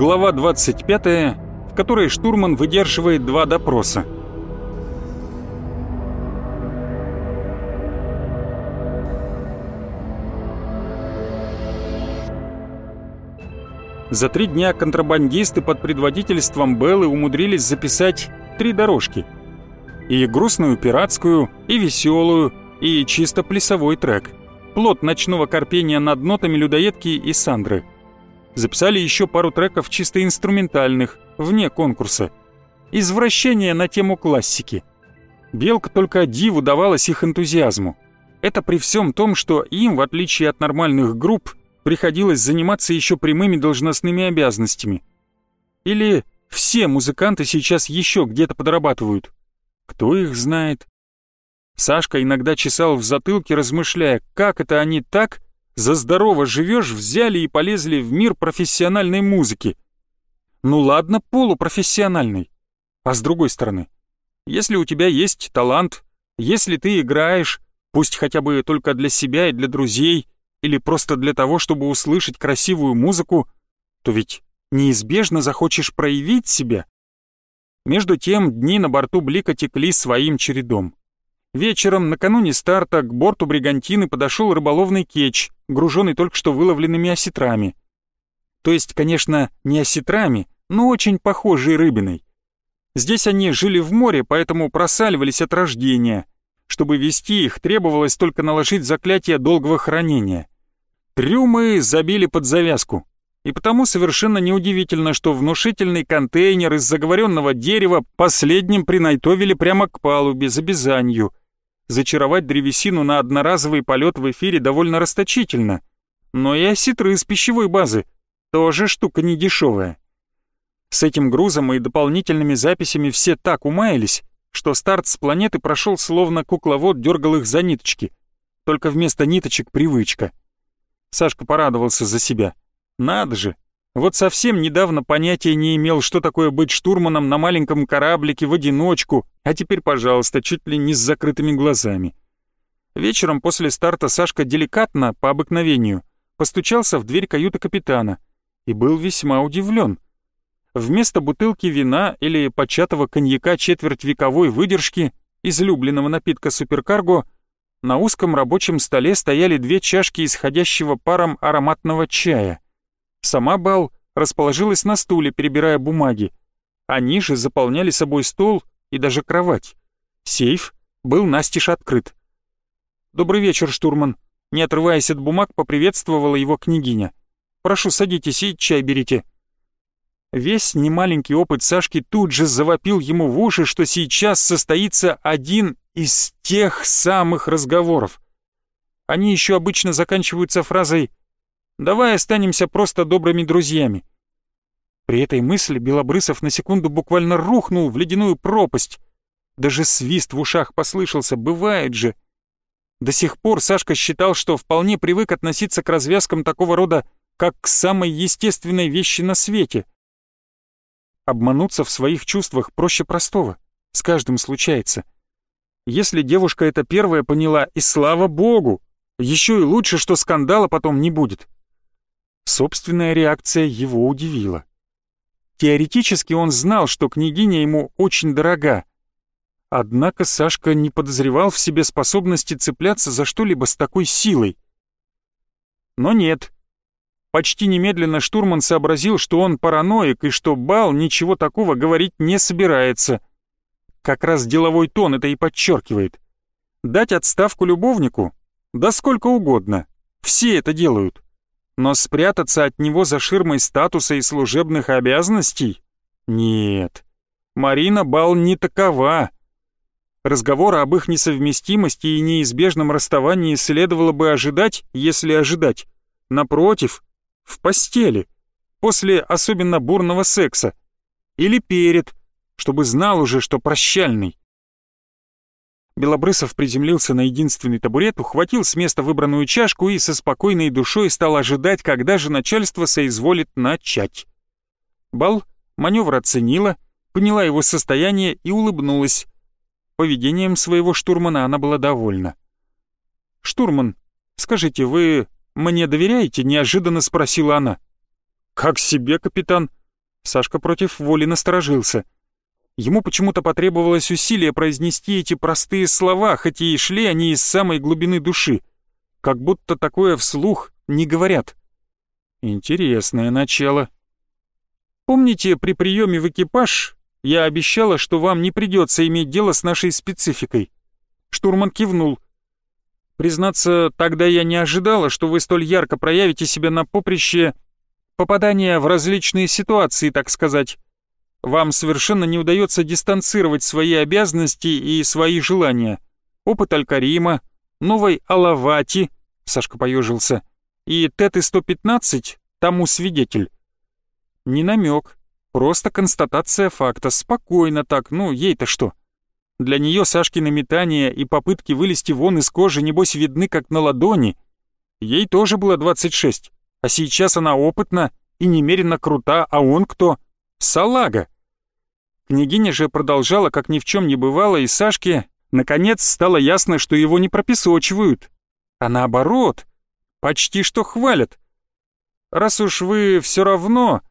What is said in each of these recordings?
глава 25, в которой штурман выдерживает два допроса. За три дня контрабандисты под предводительством Беллы умудрились записать три дорожки. И грустную пиратскую, и веселую, и чисто плясовой трек. Плод ночного корпения над нотами людоедки и Сандры. Записали еще пару треков чисто инструментальных, вне конкурса. Извращение на тему классики. Белка только диву давалась их энтузиазму. Это при всем том, что им, в отличие от нормальных групп, приходилось заниматься еще прямыми должностными обязанностями. Или все музыканты сейчас еще где-то подрабатывают. Кто их знает? Сашка иногда чесал в затылке, размышляя, как это они так, за здорово живешь, взяли и полезли в мир профессиональной музыки. Ну ладно, полупрофессиональной. А с другой стороны, если у тебя есть талант, если ты играешь, пусть хотя бы только для себя и для друзей, или просто для того, чтобы услышать красивую музыку, то ведь неизбежно захочешь проявить себя. Между тем дни на борту Блика текли своим чередом. Вечером, накануне старта, к борту Бригантины подошел рыболовный кетч, груженный только что выловленными осетрами. То есть, конечно, не осетрами, но очень похожей рыбиной. Здесь они жили в море, поэтому просаливались от рождения. Чтобы вести их, требовалось только наложить заклятие долгого хранения. Трюмы забили под завязку. И потому совершенно неудивительно, что внушительный контейнер из заговоренного дерева последним принайтовили прямо к палубе за бизанью. Зачаровать древесину на одноразовый полет в эфире довольно расточительно. Но и осетры с пищевой базы тоже штука недешевая. С этим грузом и дополнительными записями все так умаялись, что старт с планеты прошел словно кукловод дергал их за ниточки. Только вместо ниточек привычка — Сашка порадовался за себя. Надо же, вот совсем недавно понятия не имел, что такое быть штурманом на маленьком кораблике в одиночку, а теперь, пожалуйста, чуть ли не с закрытыми глазами. Вечером после старта Сашка деликатно, по обыкновению, постучался в дверь каюты капитана и был весьма удивлен. Вместо бутылки вина или початого коньяка четверть вековой выдержки, излюбленного напитка суперкарго, на узком рабочем столе стояли две чашки исходящего паром ароматного чая. Сама Бал расположилась на стуле, перебирая бумаги. Они же заполняли собой стол и даже кровать. Сейф был настежь открыт. «Добрый вечер, штурман», не отрываясь от бумаг, поприветствовала его княгиня. «Прошу, садитесь и чай берите». Весь немаленький опыт Сашки тут же завопил ему в уши, что сейчас состоится один из тех самых разговоров. Они еще обычно заканчиваются фразой «давай останемся просто добрыми друзьями». При этой мысли Белобрысов на секунду буквально рухнул в ледяную пропасть. Даже свист в ушах послышался, бывает же. До сих пор Сашка считал, что вполне привык относиться к развязкам такого рода, как к самой естественной вещи на свете. Обмануться в своих чувствах проще простого, с каждым случается — если девушка это первая поняла, и слава богу, еще и лучше, что скандала потом не будет. Собственная реакция его удивила. Теоретически он знал, что княгиня ему очень дорога. Однако Сашка не подозревал в себе способности цепляться за что-либо с такой силой. Но нет. Почти немедленно штурман сообразил, что он параноик и что Бал ничего такого говорить не собирается — как раз деловой тон это и подчеркивает. Дать отставку любовнику? Да сколько угодно. Все это делают. Но спрятаться от него за ширмой статуса и служебных обязанностей? Нет. Марина Бал не такова. Разговора об их несовместимости и неизбежном расставании следовало бы ожидать, если ожидать. Напротив, в постели, после особенно бурного секса. Или перед, чтобы знал уже, что прощальный. Белобрысов приземлился на единственный табурет, ухватил с места выбранную чашку и со спокойной душой стал ожидать, когда же начальство соизволит начать. Бал маневр оценила, поняла его состояние и улыбнулась. Поведением своего штурмана она была довольна. «Штурман, скажите, вы мне доверяете?» — неожиданно спросила она. «Как себе, капитан?» Сашка против воли насторожился. Ему почему-то потребовалось усилие произнести эти простые слова, хоть и шли они из самой глубины души. Как будто такое вслух не говорят. Интересное начало. Помните, при приеме в экипаж я обещала, что вам не придется иметь дело с нашей спецификой? Штурман кивнул. Признаться, тогда я не ожидала, что вы столь ярко проявите себя на поприще попадания в различные ситуации, так сказать. Вам совершенно не удается дистанцировать свои обязанности и свои желания. Опыт Алькарима, новой Алавати, Сашка поежился, и Теты-115 тому свидетель. Не намек, просто констатация факта, спокойно так, ну ей-то что. Для нее Сашкины метания и попытки вылезти вон из кожи небось видны как на ладони. Ей тоже было 26, а сейчас она опытна и немерено крута, а он кто? Салага. Княгиня же продолжала, как ни в чем не бывало, и Сашке, наконец, стало ясно, что его не пропесочивают, а наоборот, почти что хвалят. Раз уж вы все равно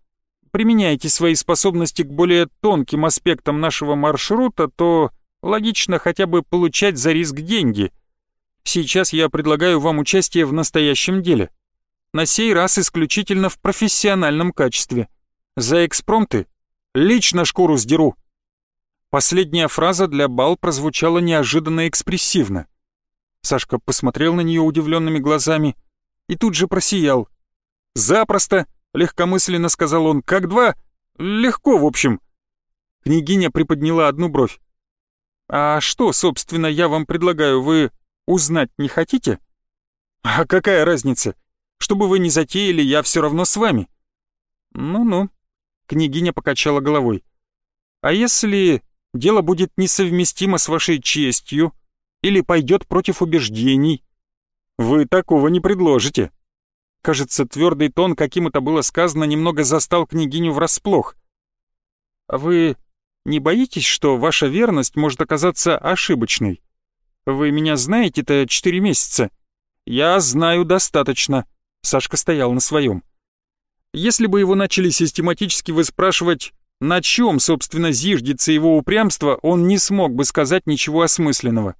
применяете свои способности к более тонким аспектам нашего маршрута, то Логично хотя бы получать за риск деньги. Сейчас я предлагаю вам участие в настоящем деле. На сей раз исключительно в профессиональном качестве. За экспромты лично шкуру сдеру. Последняя фраза для Бал прозвучала неожиданно экспрессивно. Сашка посмотрел на нее удивленными глазами и тут же просиял. «Запросто!» — легкомысленно сказал он. «Как два? Легко, в общем». Княгиня приподняла одну бровь. «А что, собственно, я вам предлагаю, вы узнать не хотите?» «А какая разница? Что бы вы ни затеяли, я все равно с вами». «Ну-ну», — княгиня покачала головой. «А если дело будет несовместимо с вашей честью или пойдет против убеждений?» «Вы такого не предложите». Кажется, твердый тон, каким это было сказано, немного застал княгиню врасплох. «А вы не боитесь, что ваша верность может оказаться ошибочной? Вы меня знаете-то четыре месяца. Я знаю достаточно. Сашка стоял на своем. Если бы его начали систематически выспрашивать, на чем, собственно, зиждется его упрямство, он не смог бы сказать ничего осмысленного.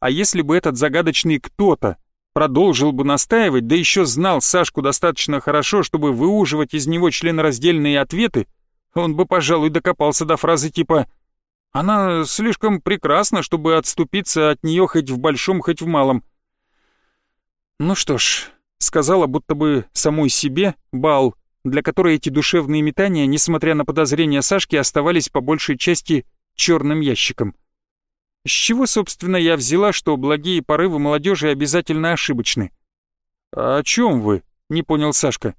А если бы этот загадочный кто-то продолжил бы настаивать, да еще знал Сашку достаточно хорошо, чтобы выуживать из него членораздельные ответы, он бы, пожалуй, докопался до фразы типа «Она слишком прекрасна, чтобы отступиться от нее хоть в большом, хоть в малом». «Ну что ж», — сказала будто бы самой себе Бал, для которой эти душевные метания, несмотря на подозрения Сашки, оставались по большей части черным ящиком. С чего, собственно, я взяла, что благие порывы молодежи обязательно ошибочны? «А «О чем вы?» — не понял Сашка.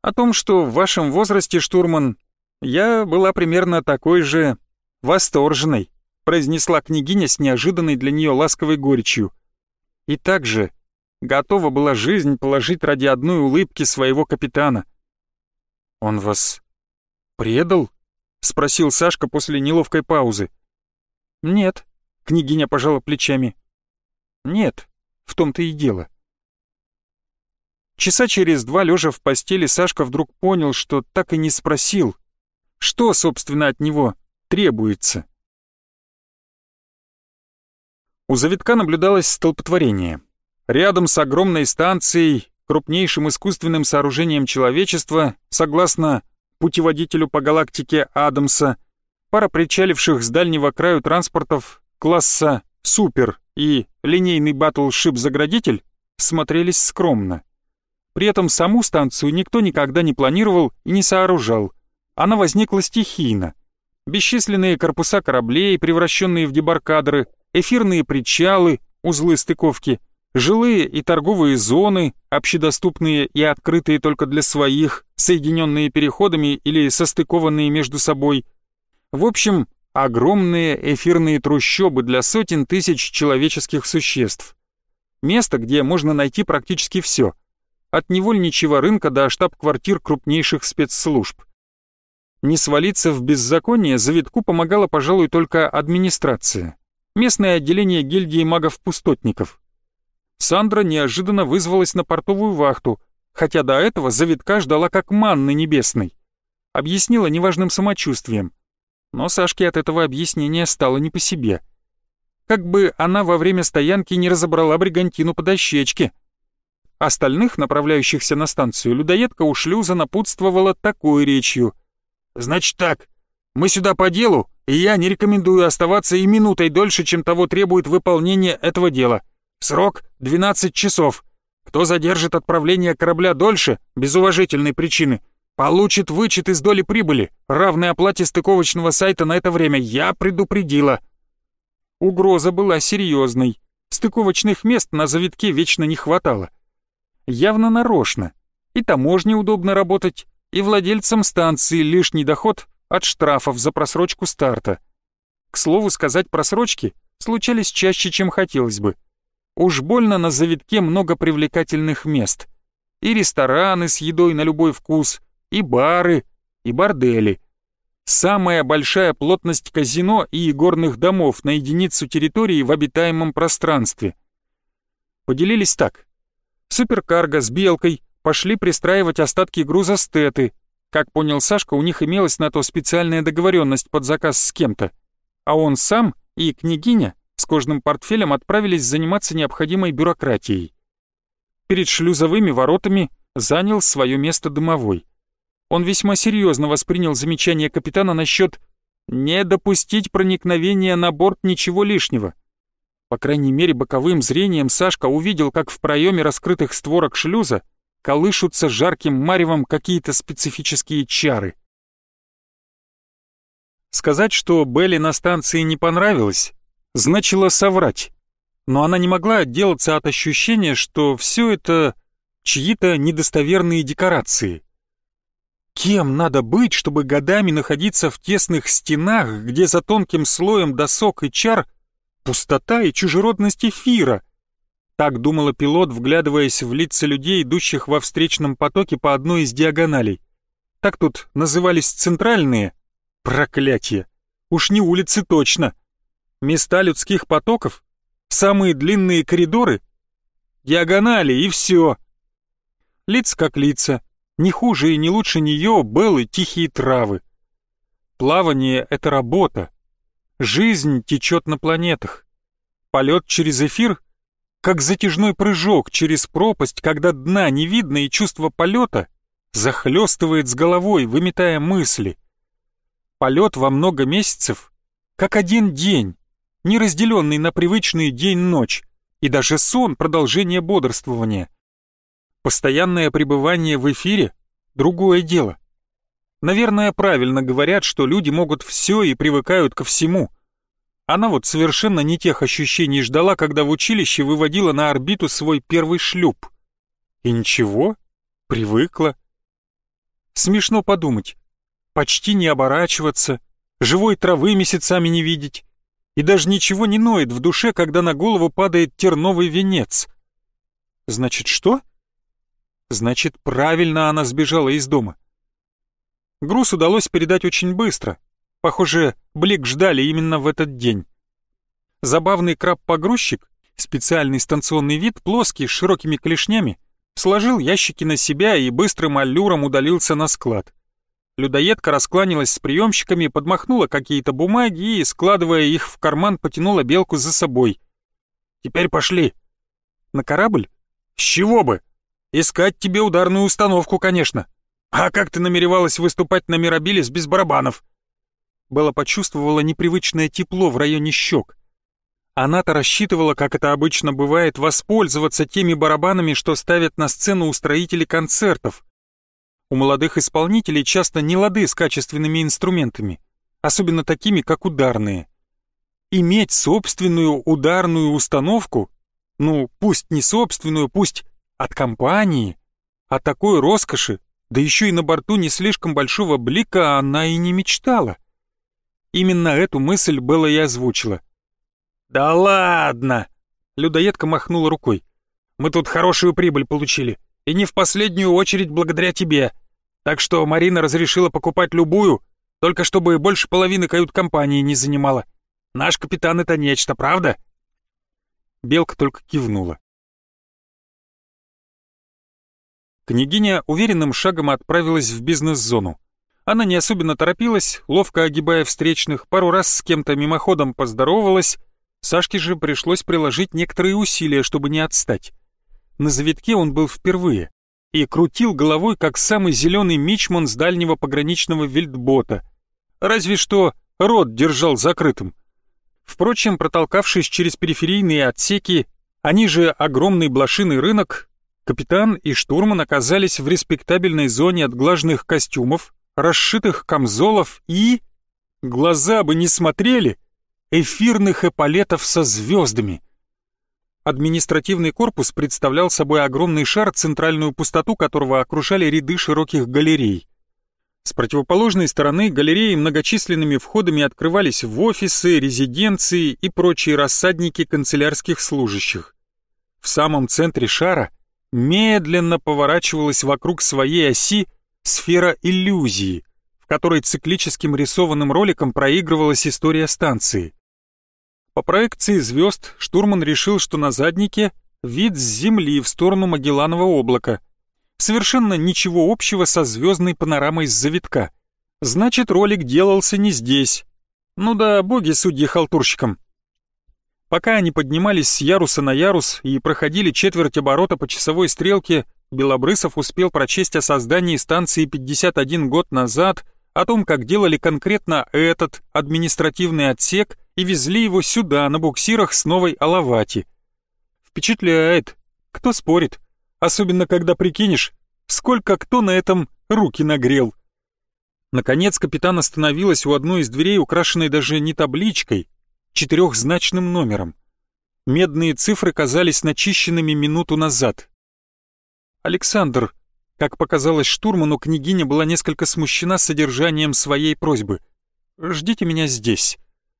«О том, что в вашем возрасте, штурман, «Я была примерно такой же восторженной», произнесла княгиня с неожиданной для нее ласковой горечью. «И также готова была жизнь положить ради одной улыбки своего капитана». «Он вас предал?» — спросил Сашка после неловкой паузы. «Нет», — княгиня пожала плечами. «Нет, в том-то и дело». Часа через два, лежа в постели, Сашка вдруг понял, что так и не спросил, что, собственно, от него требуется? У завитка наблюдалось столпотворение. Рядом с огромной станцией, крупнейшим искусственным сооружением человечества, согласно путеводителю по галактике Адамса, пара причаливших с дальнего краю транспортов класса «Супер» и линейный батлшип-заградитель смотрелись скромно. При этом саму станцию никто никогда не планировал и не сооружал, она возникла стихийно. Бесчисленные корпуса кораблей, превращенные в дебаркадеры, эфирные причалы, узлы стыковки, жилые и торговые зоны, общедоступные и открытые только для своих, соединенные переходами или состыкованные между собой. В общем, огромные эфирные трущобы для сотен тысяч человеческих существ. Место, где можно найти практически все. От невольничьего рынка до штаб-квартир крупнейших спецслужб. Не свалиться в беззаконие завитку помогала, пожалуй, только администрация. Местное отделение гильдии магов-пустотников. Сандра неожиданно вызвалась на портовую вахту, хотя до этого завитка ждала как манны небесной. объяснила неважным самочувствием. Но Сашке от этого объяснения стало не по себе. Как бы она во время стоянки не разобрала бригантину по дощечке. Остальных, направляющихся на станцию, людоедка у шлюза напутствовала такой речью. «Значит так, мы сюда по делу, и я не рекомендую оставаться и минутой дольше, чем того требует выполнение этого дела. Срок — 12 часов. Кто задержит отправление корабля дольше, без уважительной причины, получит вычет из доли прибыли, равной оплате стыковочного сайта на это время. Я предупредила. Угроза была серьезной. Стыковочных мест на завитке вечно не хватало. Явно нарочно. И таможне удобно работать, и владельцам станции лишний доход от штрафов за просрочку старта. К слову сказать, просрочки случались чаще, чем хотелось бы. Уж больно на завитке много привлекательных мест. И рестораны с едой на любой вкус, и бары, и бордели. Самая большая плотность казино и игорных домов на единицу территории в обитаемом пространстве. Поделились так. Суперкарго с Белкой пошли пристраивать остатки груза стеты. Как понял Сашка, у них имелась на то специальная договоренность под заказ с кем-то. А он сам и княгиня кожным портфелем отправились заниматься необходимой бюрократией. Перед шлюзовыми воротами занял свое место дымовой. Он весьма серьезно воспринял замечание капитана насчет «не допустить проникновения на борт ничего лишнего». По крайней мере, боковым зрением Сашка увидел, как в проеме раскрытых створок шлюза колышутся жарким маревом какие-то специфические чары. Сказать, что Белли на станции не понравилось, значило соврать. Но она не могла отделаться от ощущения, что все это чьи-то недостоверные декорации. Кем надо быть, чтобы годами находиться в тесных стенах, где за тонким слоем досок и чар пустота и чужеродность эфира? Так думала пилот, вглядываясь в лица людей, идущих во встречном потоке по одной из диагоналей. Так тут назывались центральные. Проклятие! Уж не улицы точно. Места людских потоков? Самые длинные коридоры? Диагонали и все. Лиц как лица. Не хуже и не лучше нее белы тихие травы. Плавание — это работа. Жизнь течет на планетах. Полет через эфир — как затяжной прыжок через пропасть, когда дна не видно и чувство полета захлестывает с головой, выметая мысли. Полет во много месяцев — как один день не разделенный на привычный день-ночь, и даже сон — продолжение бодрствования. Постоянное пребывание в эфире — другое дело. Наверное, правильно говорят, что люди могут все и привыкают ко всему. Она вот совершенно не тех ощущений ждала, когда в училище выводила на орбиту свой первый шлюп. И ничего, привыкла. Смешно подумать. Почти не оборачиваться, живой травы месяцами не видеть, и даже ничего не ноет в душе, когда на голову падает терновый венец. Значит, что? Значит, правильно она сбежала из дома. Груз удалось передать очень быстро. Похоже, Блик ждали именно в этот день. Забавный краб-погрузчик, специальный станционный вид, плоский, с широкими клешнями, сложил ящики на себя и быстрым аллюром удалился на склад. Людоедка раскланялась с приемщиками, подмахнула какие-то бумаги и, складывая их в карман, потянула белку за собой. «Теперь пошли». «На корабль?» «С чего бы? Искать тебе ударную установку, конечно. А как ты намеревалась выступать на Мирабилис без барабанов?» Белла почувствовала непривычное тепло в районе щек. Она-то рассчитывала, как это обычно бывает, воспользоваться теми барабанами, что ставят на сцену устроители концертов. У молодых исполнителей часто не лады с качественными инструментами, особенно такими, как ударные. Иметь собственную ударную установку, ну, пусть не собственную, пусть от компании, о такой роскоши, да еще и на борту не слишком большого блика она и не мечтала. Именно эту мысль Белла и озвучила. «Да ладно!» — людоедка махнула рукой. «Мы тут хорошую прибыль получили, и не в последнюю очередь благодаря тебе. Так что Марина разрешила покупать любую, только чтобы больше половины кают-компании не занимала. Наш капитан — это нечто, правда?» Белка только кивнула. Княгиня уверенным шагом отправилась в бизнес-зону. Она не особенно торопилась, ловко огибая встречных, пару раз с кем-то мимоходом поздоровалась. Сашке же пришлось приложить некоторые усилия, чтобы не отстать. На завитке он был впервые и крутил головой, как самый зеленый мичман с дальнего пограничного вильдбота. Разве что рот держал закрытым. Впрочем, протолкавшись через периферийные отсеки, они же огромный блошиный рынок, капитан и штурман оказались в респектабельной зоне отглаженных костюмов, расшитых камзолов и... Глаза бы не смотрели, эфирных эполетов со звездами. Административный корпус представлял собой огромный шар, центральную пустоту которого окружали ряды широких галерей. С противоположной стороны галереи многочисленными входами открывались в офисы, резиденции и прочие рассадники канцелярских служащих. В самом центре шара медленно поворачивалась вокруг своей оси сфера иллюзии, в которой циклическим рисованным роликом проигрывалась история станции. По проекции звезд штурман решил, что на заднике вид с Земли в сторону Магелланова облака. Совершенно ничего общего со звездной панорамой с завитка. Значит, ролик делался не здесь. Ну да, боги судьи халтурщикам. Пока они поднимались с яруса на ярус и проходили четверть оборота по часовой стрелке, Белобрысов успел прочесть о создании станции 51 год назад, о том, как делали конкретно этот административный отсек и везли его сюда на буксирах с новой Алавати. Впечатляет. Кто спорит? Особенно, когда прикинешь, сколько кто на этом руки нагрел. Наконец капитан остановилась у одной из дверей, украшенной даже не табличкой, четырехзначным номером. Медные цифры казались начищенными минуту назад. «Александр», как показалось штурману, княгиня была несколько смущена содержанием своей просьбы. «Ждите меня здесь.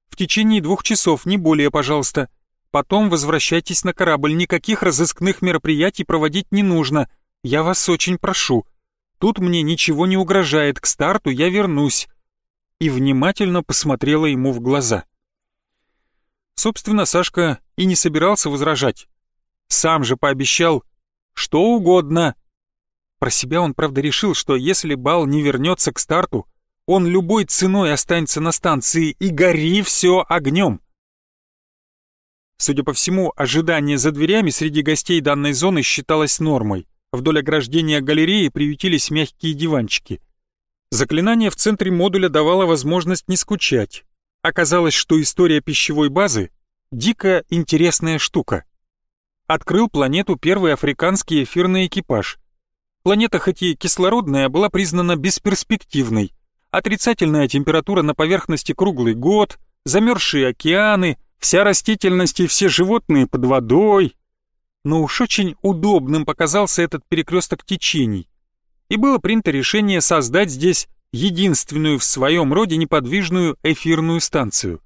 В течение двух часов, не более, пожалуйста. Потом возвращайтесь на корабль, никаких разыскных мероприятий проводить не нужно. Я вас очень прошу. Тут мне ничего не угрожает, к старту я вернусь». И внимательно посмотрела ему в глаза. Собственно, Сашка и не собирался возражать. Сам же пообещал что угодно. Про себя он, правда, решил, что если бал не вернется к старту, он любой ценой останется на станции и гори все огнем. Судя по всему, ожидание за дверями среди гостей данной зоны считалось нормой. Вдоль ограждения галереи приютились мягкие диванчики. Заклинание в центре модуля давало возможность не скучать. Оказалось, что история пищевой базы — дико интересная штука открыл планету первый африканский эфирный экипаж. Планета, хоть и кислородная, была признана бесперспективной. Отрицательная температура на поверхности круглый год, замерзшие океаны, вся растительность и все животные под водой. Но уж очень удобным показался этот перекресток течений. И было принято решение создать здесь единственную в своем роде неподвижную эфирную станцию.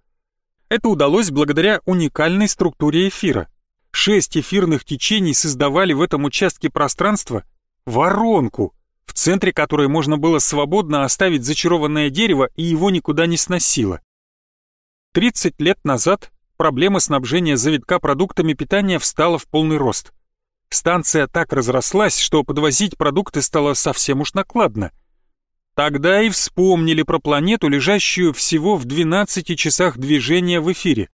Это удалось благодаря уникальной структуре эфира. Шесть эфирных течений создавали в этом участке пространства воронку, в центре которой можно было свободно оставить зачарованное дерево и его никуда не сносило. 30 лет назад проблема снабжения завитка продуктами питания встала в полный рост. Станция так разрослась, что подвозить продукты стало совсем уж накладно. Тогда и вспомнили про планету, лежащую всего в 12 часах движения в эфире.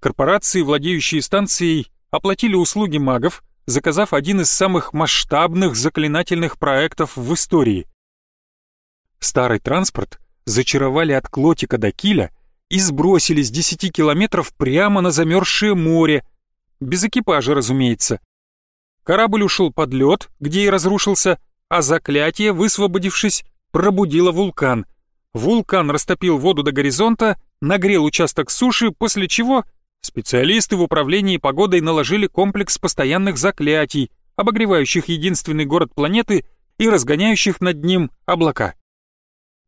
Корпорации, владеющие станцией, оплатили услуги магов, заказав один из самых масштабных заклинательных проектов в истории. Старый транспорт зачаровали от Клотика до Киля и сбросили с 10 километров прямо на замерзшее море, без экипажа, разумеется. Корабль ушел под лед, где и разрушился, а заклятие, высвободившись, пробудило вулкан. Вулкан растопил воду до горизонта, нагрел участок суши, после чего Специалисты в управлении погодой наложили комплекс постоянных заклятий, обогревающих единственный город планеты и разгоняющих над ним облака.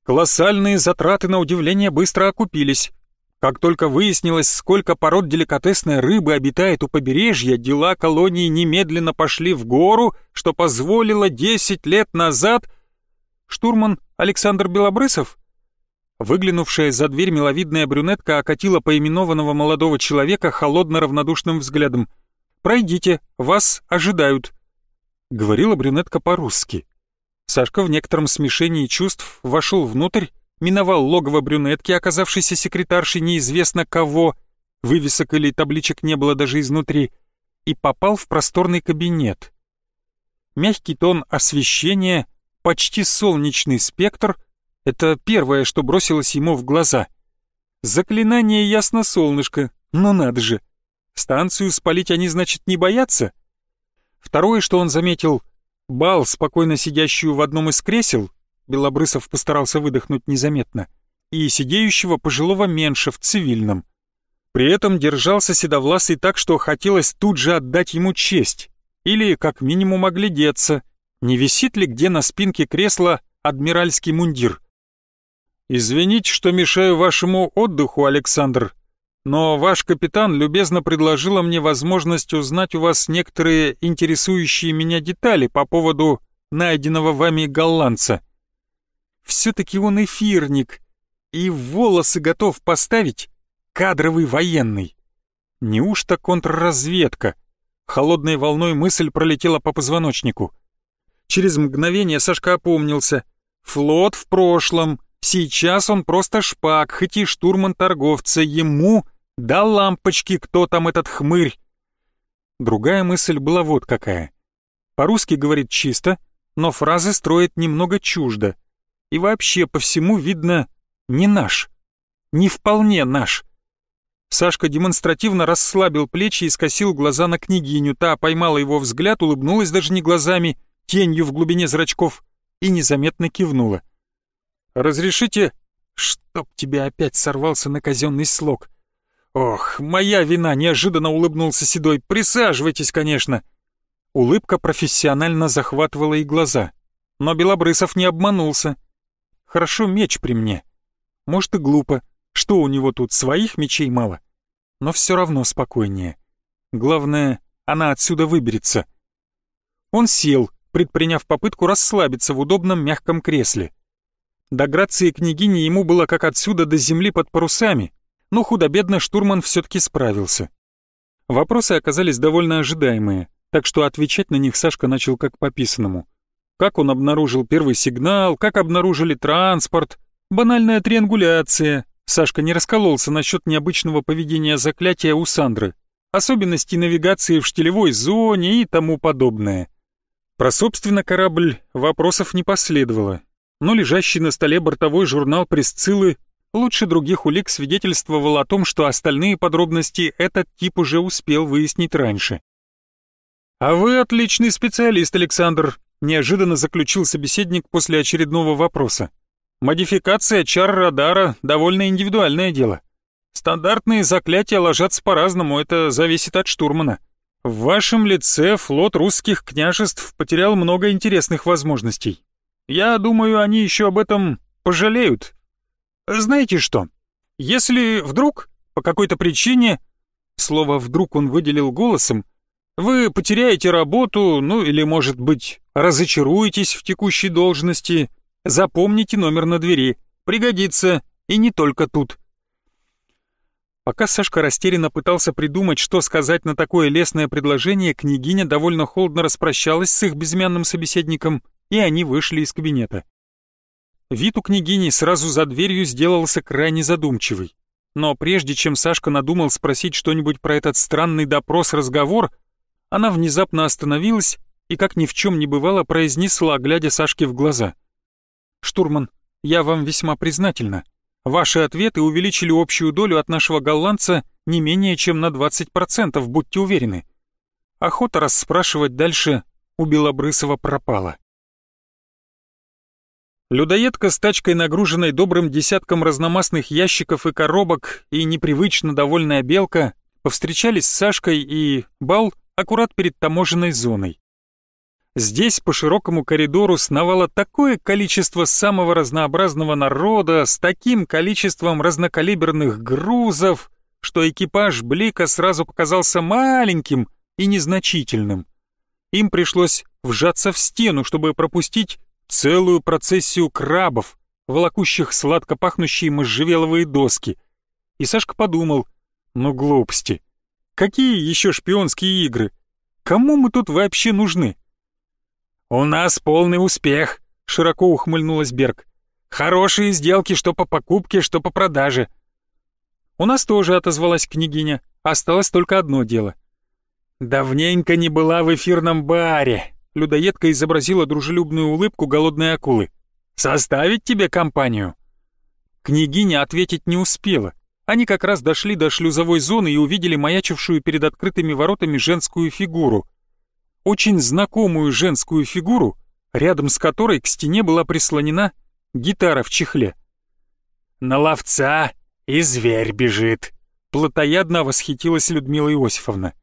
Колоссальные затраты на удивление быстро окупились. Как только выяснилось, сколько пород деликатесной рыбы обитает у побережья, дела колонии немедленно пошли в гору, что позволило 10 лет назад... Штурман Александр Белобрысов Выглянувшая за дверь миловидная брюнетка окатила поименованного молодого человека холодно-равнодушным взглядом. «Пройдите, вас ожидают», — говорила брюнетка по-русски. Сашка в некотором смешении чувств вошел внутрь, миновал логово брюнетки, оказавшейся секретаршей неизвестно кого, вывесок или табличек не было даже изнутри, и попал в просторный кабинет. Мягкий тон освещения, почти солнечный спектр — это первое, что бросилось ему в глаза. Заклинание ясно солнышко, но надо же. Станцию спалить они, значит, не боятся? Второе, что он заметил, Бал, спокойно сидящую в одном из кресел, Белобрысов постарался выдохнуть незаметно, и сидеющего пожилого меньша в цивильном. При этом держался седовласый так, что хотелось тут же отдать ему честь, или как минимум оглядеться, не висит ли где на спинке кресла адмиральский мундир. «Извините, что мешаю вашему отдыху, Александр», но ваш капитан любезно предложила мне возможность узнать у вас некоторые интересующие меня детали по поводу найденного вами голландца. Все-таки он эфирник, и волосы готов поставить кадровый военный. Неужто контрразведка? Холодной волной мысль пролетела по позвоночнику. Через мгновение Сашка опомнился. Флот в прошлом, Сейчас он просто шпак, хоть и штурман торговца, ему да лампочки, кто там этот хмырь. Другая мысль была вот какая. По-русски говорит чисто, но фразы строит немного чуждо. И вообще по всему видно не наш. Не вполне наш. Сашка демонстративно расслабил плечи и скосил глаза на княгиню. Та поймала его взгляд, улыбнулась даже не глазами, тенью в глубине зрачков и незаметно кивнула. «Разрешите?» «Чтоб тебе опять сорвался на казенный слог!» «Ох, моя вина!» — неожиданно улыбнулся Седой. «Присаживайтесь, конечно!» Улыбка профессионально захватывала и глаза. Но Белобрысов не обманулся. «Хорошо, меч при мне. Может и глупо. Что у него тут, своих мечей мало? Но все равно спокойнее. Главное, она отсюда выберется». Он сел, предприняв попытку расслабиться в удобном мягком кресле. До грации княгини ему было как отсюда до земли под парусами, но худо-бедно штурман все-таки справился. Вопросы оказались довольно ожидаемые, так что отвечать на них Сашка начал как по писанному. Как он обнаружил первый сигнал, как обнаружили транспорт, банальная триангуляция. Сашка не раскололся насчет необычного поведения заклятия у Сандры, особенностей навигации в штилевой зоне и тому подобное. Про, собственно, корабль вопросов не последовало, но лежащий на столе бортовой журнал Пресциллы лучше других улик свидетельствовал о том, что остальные подробности этот тип уже успел выяснить раньше. «А вы отличный специалист, Александр», — неожиданно заключил собеседник после очередного вопроса. «Модификация чар-радара — довольно индивидуальное дело. Стандартные заклятия ложатся по-разному, это зависит от штурмана. В вашем лице флот русских княжеств потерял много интересных возможностей. Я думаю, они еще об этом пожалеют. Знаете что, если вдруг, по какой-то причине, слово «вдруг» он выделил голосом, вы потеряете работу, ну или, может быть, разочаруетесь в текущей должности, запомните номер на двери, пригодится, и не только тут. Пока Сашка растерянно пытался придумать, что сказать на такое лестное предложение, княгиня довольно холодно распрощалась с их безымянным собеседником и они вышли из кабинета. Вид у княгини сразу за дверью сделался крайне задумчивый. Но прежде чем Сашка надумал спросить что-нибудь про этот странный допрос-разговор, она внезапно остановилась и, как ни в чем не бывало, произнесла, глядя Сашке в глаза. «Штурман, я вам весьма признательна. Ваши ответы увеличили общую долю от нашего голландца не менее чем на 20%, будьте уверены. Охота расспрашивать дальше у Белобрысова пропала». Людоедка с тачкой, нагруженной добрым десятком разномастных ящиков и коробок, и непривычно довольная белка повстречались с Сашкой и Бал аккурат перед таможенной зоной. Здесь по широкому коридору сновало такое количество самого разнообразного народа с таким количеством разнокалиберных грузов, что экипаж Блика сразу показался маленьким и незначительным. Им пришлось вжаться в стену, чтобы пропустить целую процессию крабов, волокущих сладко пахнущие можжевеловые доски. И Сашка подумал, ну глупости, какие еще шпионские игры? Кому мы тут вообще нужны? «У нас полный успех», — широко ухмыльнулась Берг. «Хорошие сделки, что по покупке, что по продаже». У нас тоже отозвалась княгиня, осталось только одно дело. «Давненько не была в эфирном баре», — людоедка изобразила дружелюбную улыбку голодной акулы. «Составить тебе компанию?» Княгиня ответить не успела. Они как раз дошли до шлюзовой зоны и увидели маячившую перед открытыми воротами женскую фигуру. Очень знакомую женскую фигуру, рядом с которой к стене была прислонена гитара в чехле. «На ловца и зверь бежит», — плотоядно восхитилась Людмила Иосифовна.